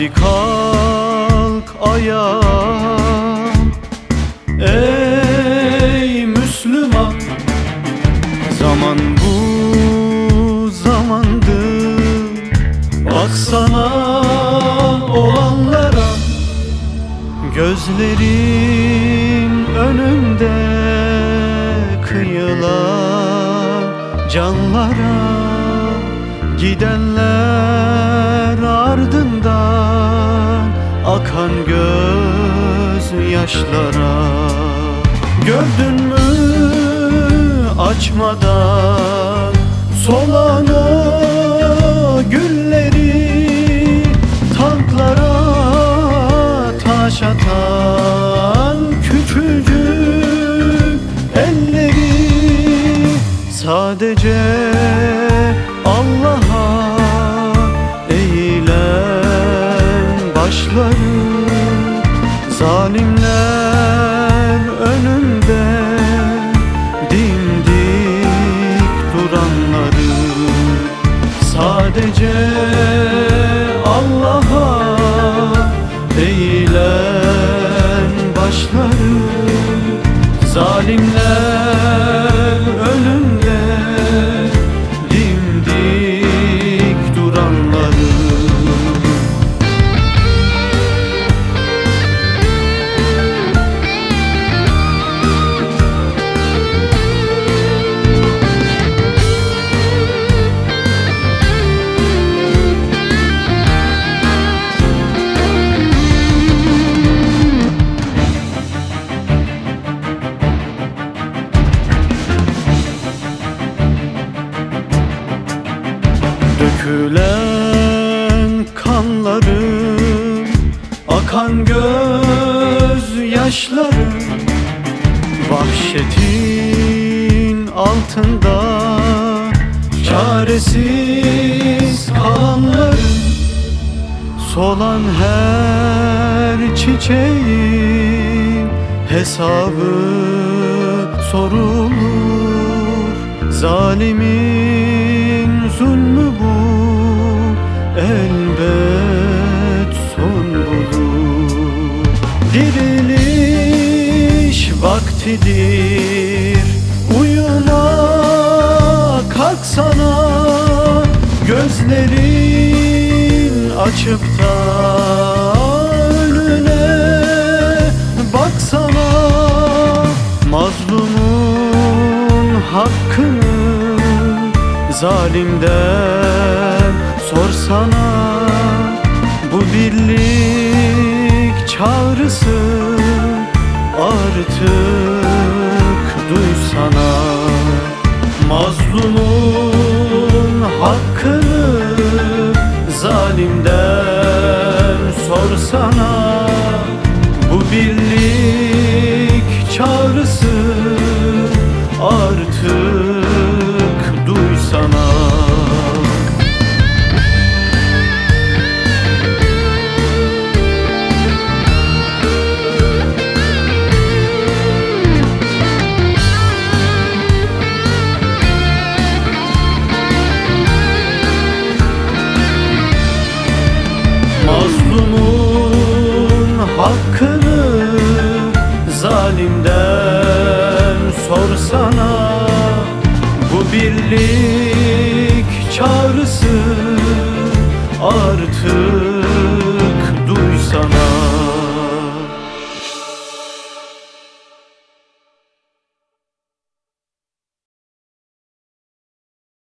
Hadi kalk ayağa Ey Müslüman Zaman bu zamandır. Baksana olanlara Gözlerin önünde kıyılan canlara Gidenler yaşlara Gördün mü açmadan solan o gülleri Tanklara taş atan küçücük elleri Sadece Allah'a eğilen başları Zalimler önünde dimdik duranları Sadece Allah'a eğilen başları. Zalimler Akan göz yaşları Vahşetin altında. Çaresiz kalanların Solan her çiçeğin Hesabı sorulur. Zalimin vaktidir Uyuma kalksana Gözlerin açıp da önüne baksana Mazlumun hakkını zalimden sorsana. Bu birlik çağrısı artık duysana Mazlumun hakkını zalimden sorsana. Bu birlik çağrısı artık Mazlumun hakkını zalimden sorsana. Bu birlik çağrısı artık